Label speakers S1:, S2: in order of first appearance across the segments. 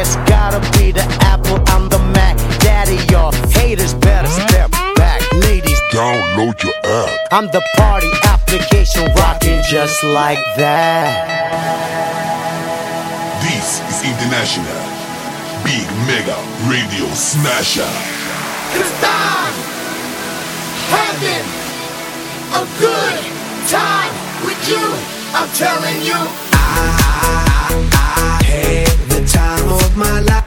S1: It's
S2: gotta be the Apple, I'm the Mac. Daddy, your haters better step back. Ladies,
S3: download your app.
S2: I'm the party application rocking just like that.
S3: This is International Big Mega Radio Smasher.
S4: Cause I'm having a good time with you. I'm telling you.
S1: I, I, I, I
S4: hate time of my life.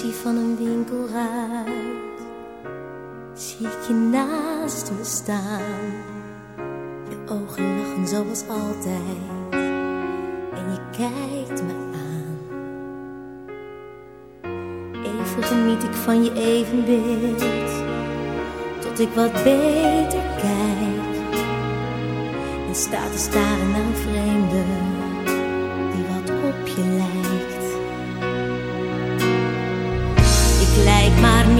S5: zie van een winkelruit Zie ik je naast me staan. Je ogen lachen zoals altijd. En je kijkt me aan. Even geniet ik van je evenbeeld. Tot ik wat beter kijk. En sta te staren naar een vreemde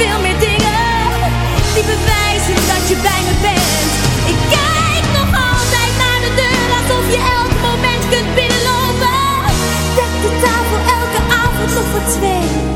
S5: veel meer dingen die bewijzen dat je bij me bent. Ik kijk nog altijd naar de deur alsof je elk moment kunt binnenlopen. Dek de tafel elke avond nog voor twee.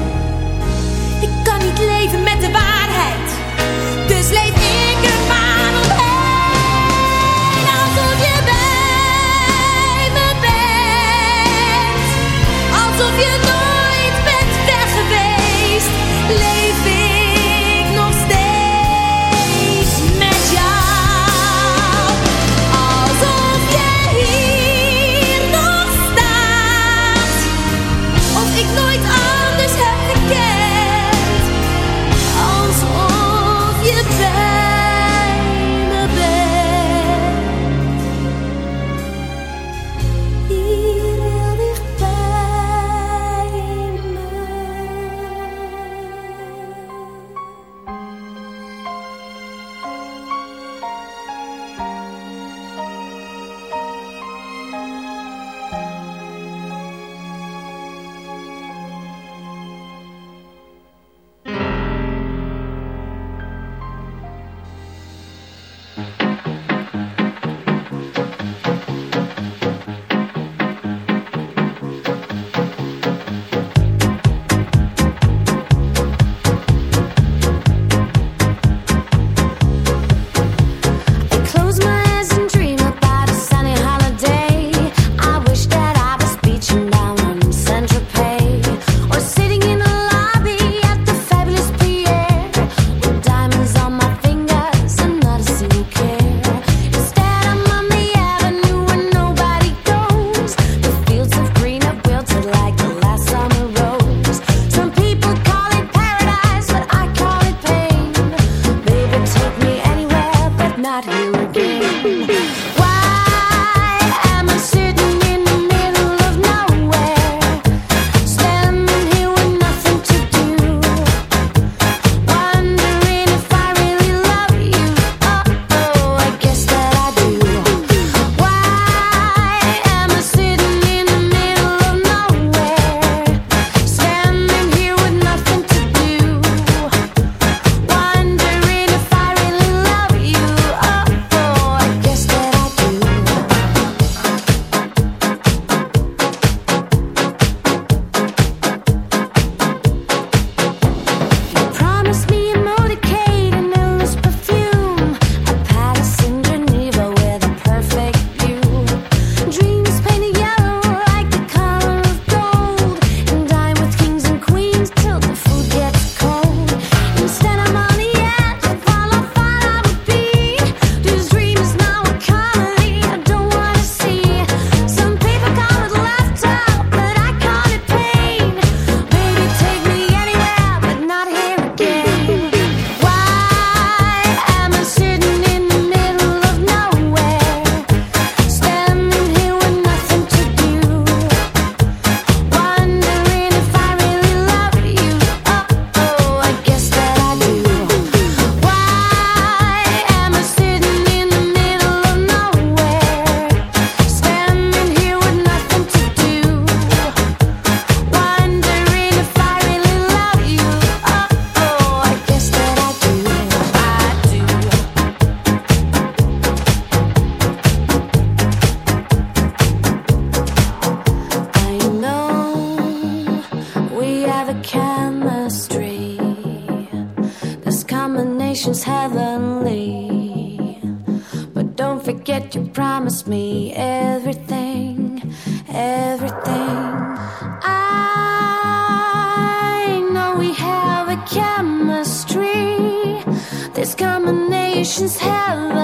S6: patience heaven.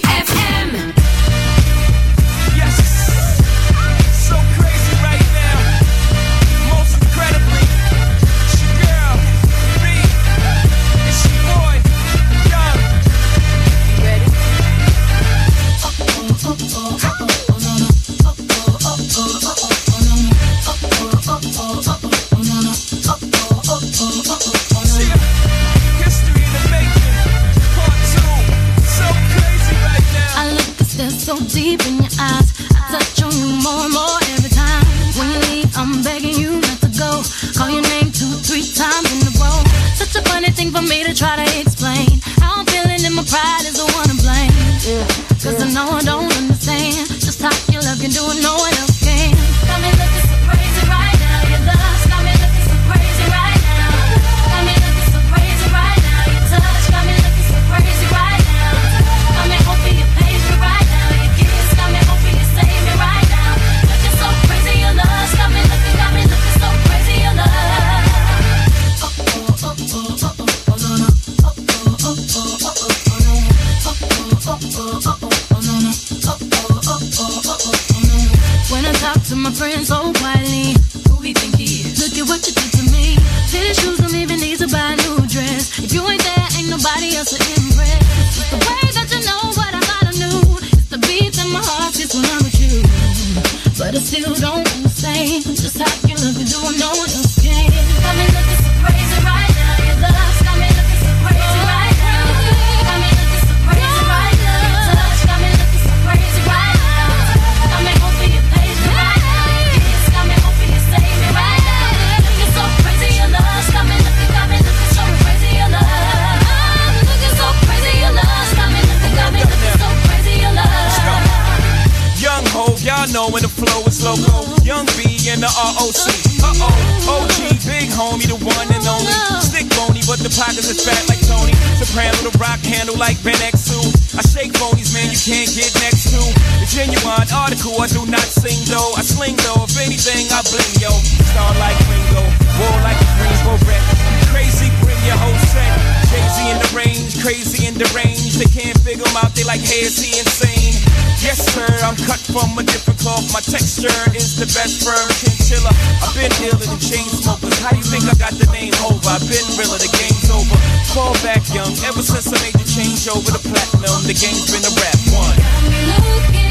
S4: not
S7: sing though. I sling though, if anything, I bling yo. Star like Ringo, war like a Greensboro wreck. Crazy, bring your whole set. Crazy in the range, crazy in the range. They can't figure them out, they like, hey, is he insane? Yes, sir, I'm cut from a different cloth. My texture is the best firm chinchilla. I've been dealing in chain smokers. How you think I got the name over? I've been realer, the game's over. Fall back young, ever since I made the change over to platinum, the game's been a rap one.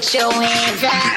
S8: put your hands up.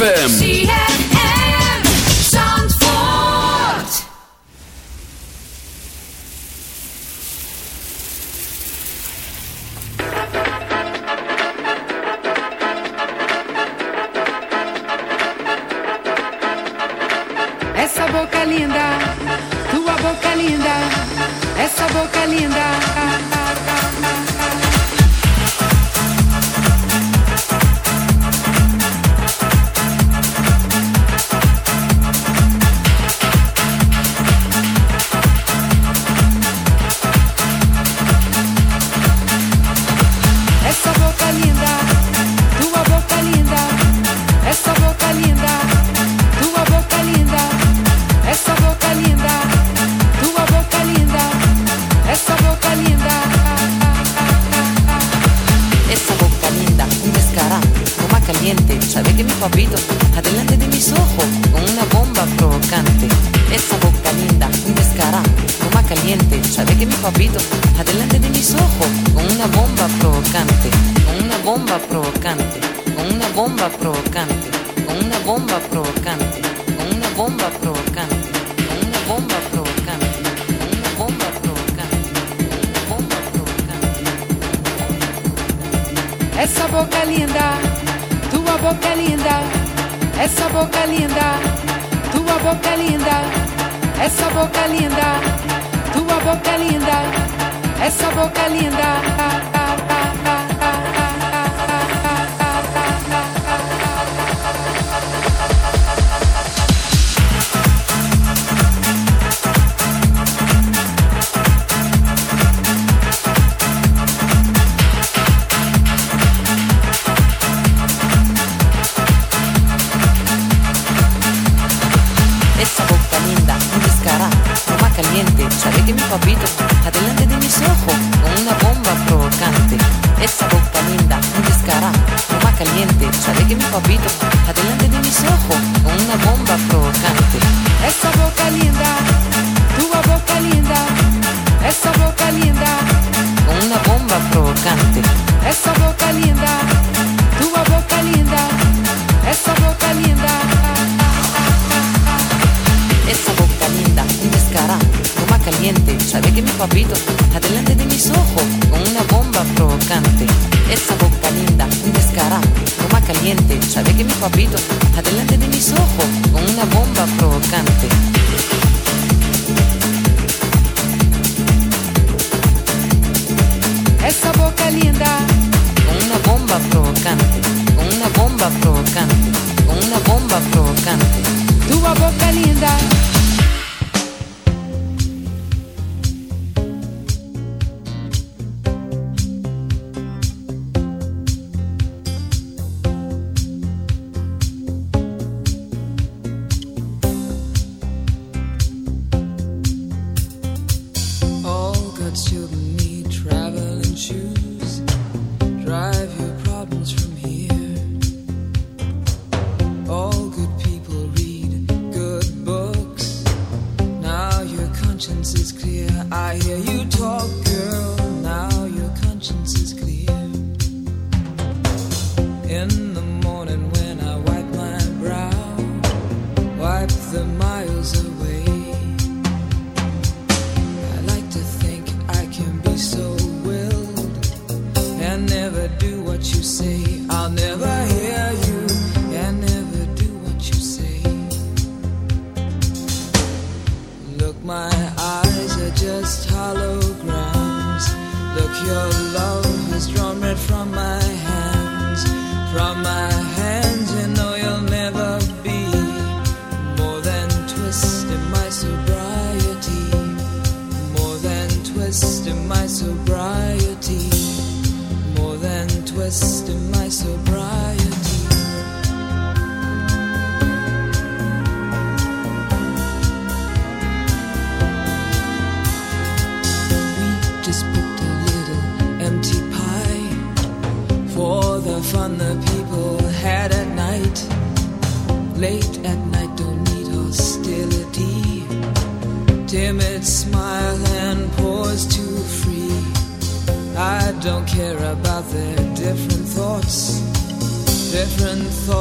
S9: ZFM.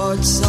S9: hearts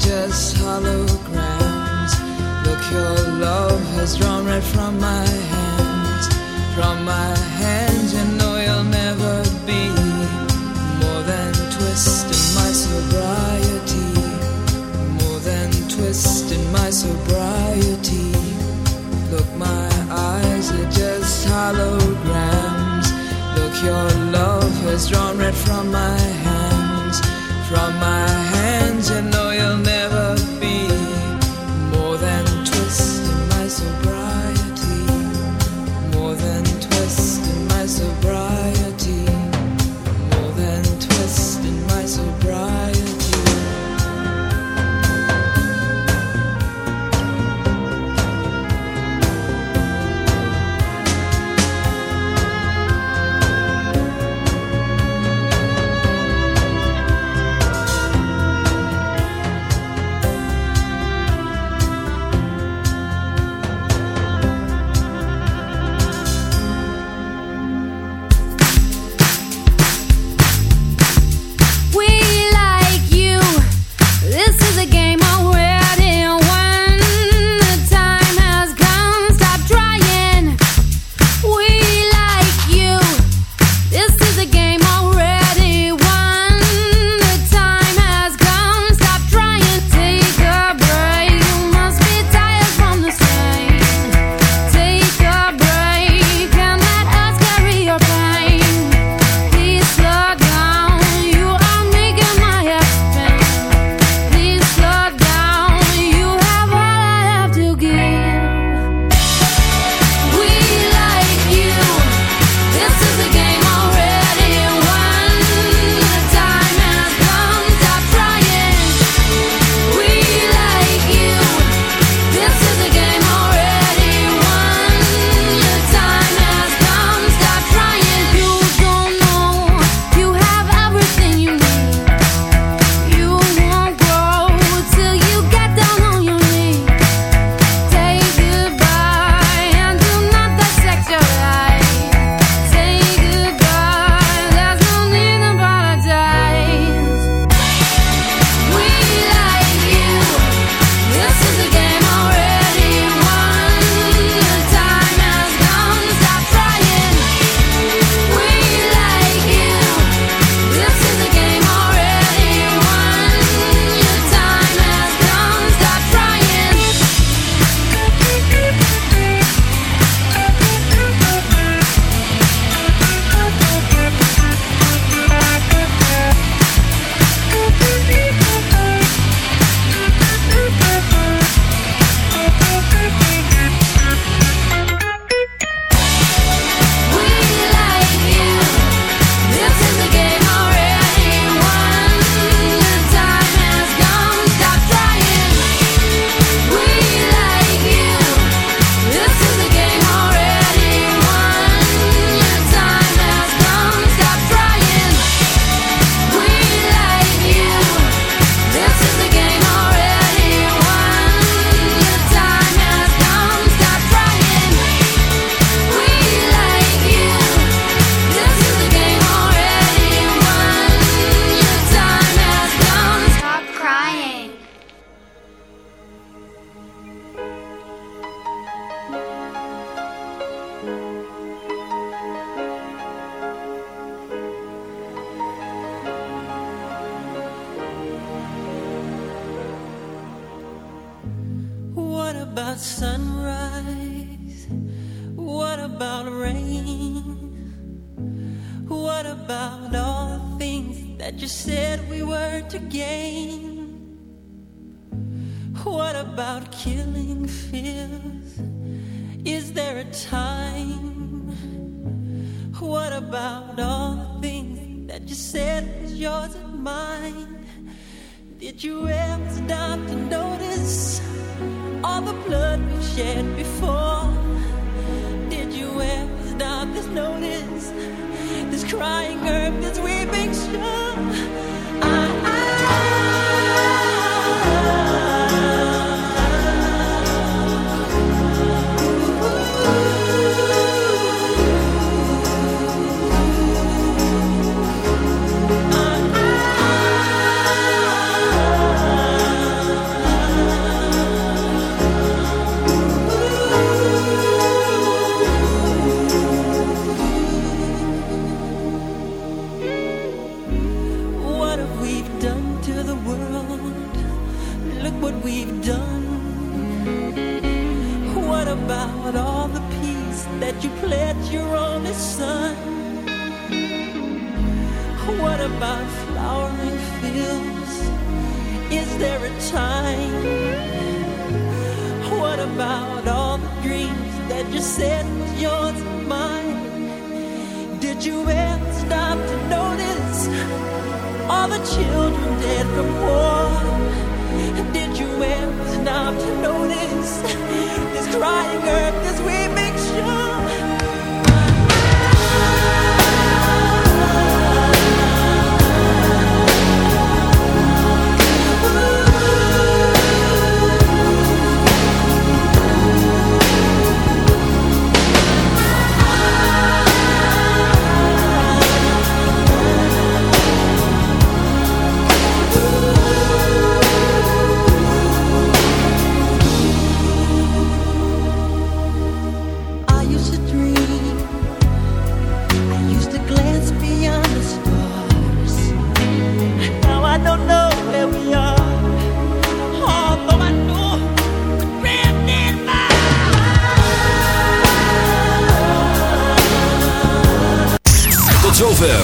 S9: just holograms. Look, your love has drawn red from my hands. From my hands, you know you'll never be more than twisting my sobriety more than twisting my sobriety. Look, my eyes are just holograms. Look, your love has drawn red from my hands. From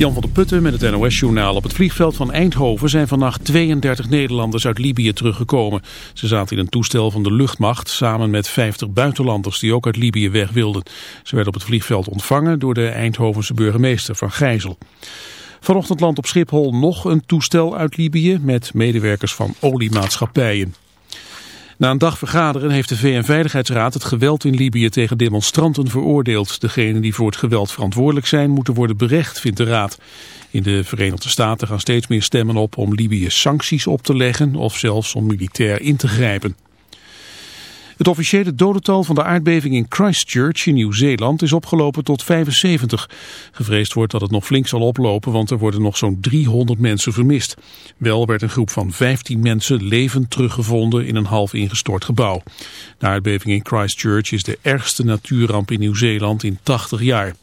S10: Jan van der Putten met het NOS-journaal. Op het vliegveld van Eindhoven zijn vannacht 32 Nederlanders uit Libië teruggekomen. Ze zaten in een toestel van de luchtmacht samen met 50 buitenlanders die ook uit Libië weg wilden. Ze werden op het vliegveld ontvangen door de Eindhovense burgemeester Van Gijzel. Vanochtend landt op Schiphol nog een toestel uit Libië met medewerkers van oliemaatschappijen. Na een dag vergaderen heeft de VN-veiligheidsraad het geweld in Libië tegen demonstranten veroordeeld. Degenen die voor het geweld verantwoordelijk zijn moeten worden berecht, vindt de raad. In de Verenigde Staten gaan steeds meer stemmen op om Libië sancties op te leggen of zelfs om militair in te grijpen. Het officiële dodental van de aardbeving in Christchurch in Nieuw-Zeeland is opgelopen tot 75. Gevreesd wordt dat het nog flink zal oplopen, want er worden nog zo'n 300 mensen vermist. Wel werd een groep van 15 mensen levend teruggevonden in een half ingestort gebouw. De aardbeving in Christchurch is de ergste natuurramp in Nieuw-Zeeland in 80 jaar.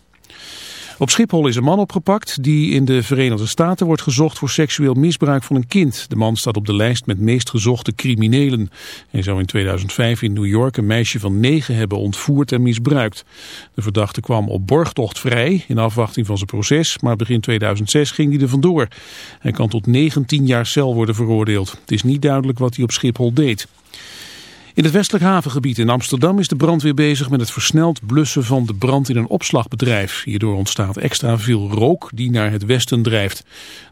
S10: Op Schiphol is een man opgepakt die in de Verenigde Staten wordt gezocht voor seksueel misbruik van een kind. De man staat op de lijst met meest gezochte criminelen. Hij zou in 2005 in New York een meisje van negen hebben ontvoerd en misbruikt. De verdachte kwam op borgtocht vrij in afwachting van zijn proces, maar begin 2006 ging hij er vandoor. Hij kan tot 19 jaar cel worden veroordeeld. Het is niet duidelijk wat hij op Schiphol deed. In het westelijk havengebied in Amsterdam is de brandweer bezig met het versneld blussen van de brand in een opslagbedrijf. Hierdoor ontstaat extra veel rook die naar het westen drijft.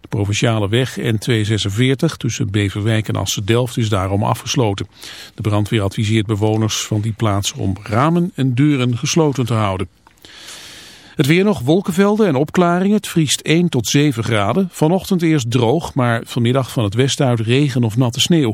S10: De provinciale weg N246 tussen Beverwijk en Assen-Delft is daarom afgesloten. De brandweer adviseert bewoners van die plaats om ramen en deuren gesloten te houden. Het weer nog, wolkenvelden en opklaringen. Het vriest 1 tot 7 graden. Vanochtend eerst droog, maar vanmiddag van het westen uit regen of natte sneeuw.